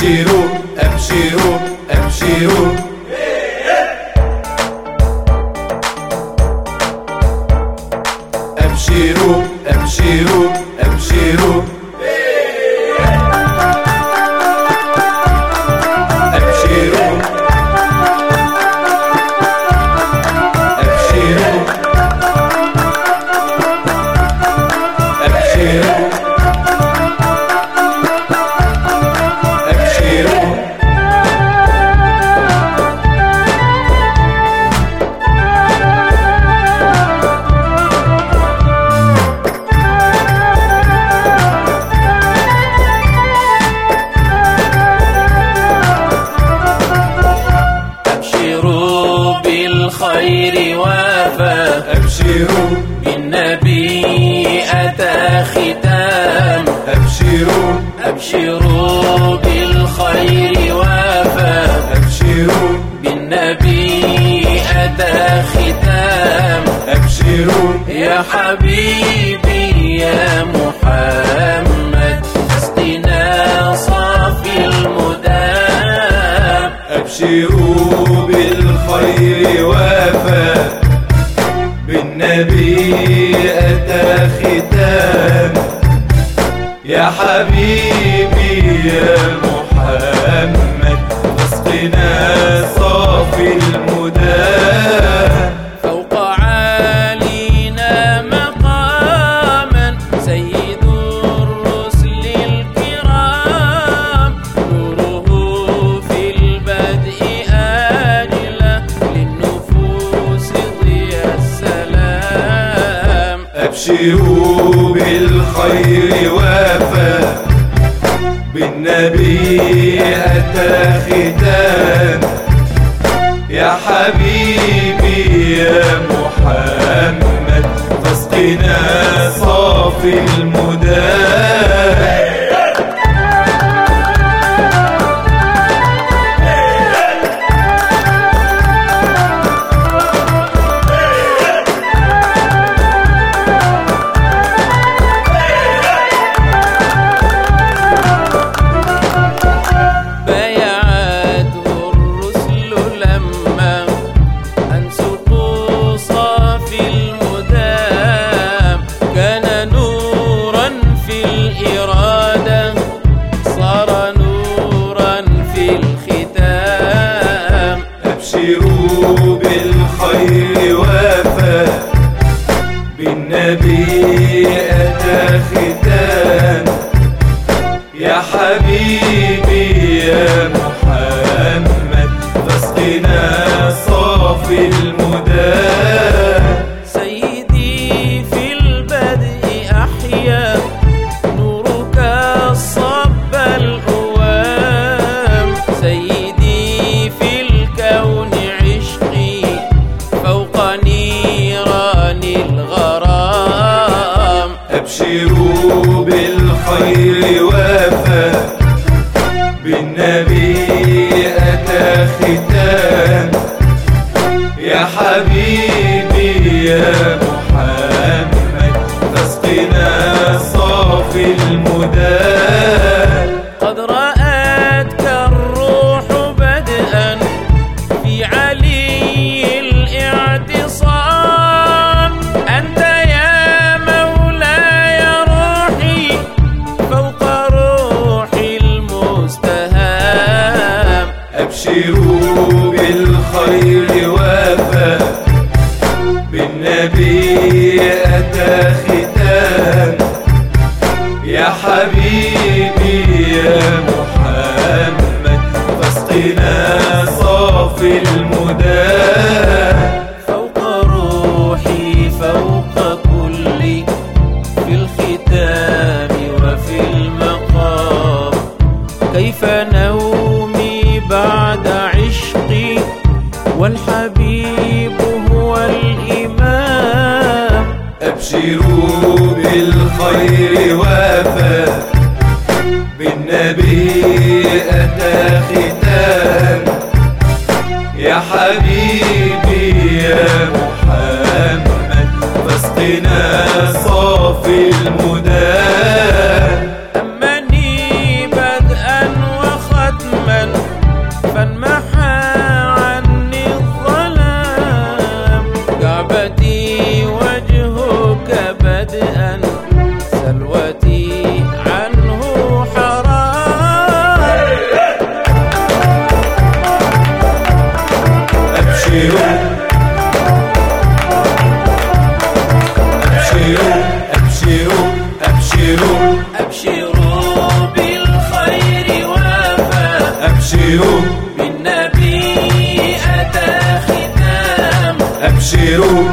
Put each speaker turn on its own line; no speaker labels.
ابشروا ابشروا ابشروا ابشروا ابشروا أبشروا أبشروا
بالخير وافى.
أبشروا
بالنبي أتى ختام.
أبشروا
يا حبيبي يا محمد أسقنا صافي المدام
أبشروا بالخير وافى. بالنبي حبيبي يا محمد اسقنا صافي المدام
فوق عالينا مقاما سيد الرسل الكرام. نوره في البدء آجلا للنفوس ضياء السلام.
أبشروا بالخير وافى بالنبي أتى ختام. يا حبيبي يا محمد فاسقنا صافي المدام. يا حبيبي يا محمد فاسقنا صافي المدام
سيدي في البدء أحيا نورك صب الأوام. سيدي في الكون عشقي فوق نيران الغرام.
أبشروا بالنبي أتى ختام يا حبيبي يا محمد فاسقنا صافي المدام بالنبي أتى ختام. يا حبيبي يا محمد فاسقنا صافي المدام
فوق
أبشروا بالخير وافى بالنبي.
أبشروا
بالنبي أتى ختام.
أبشروا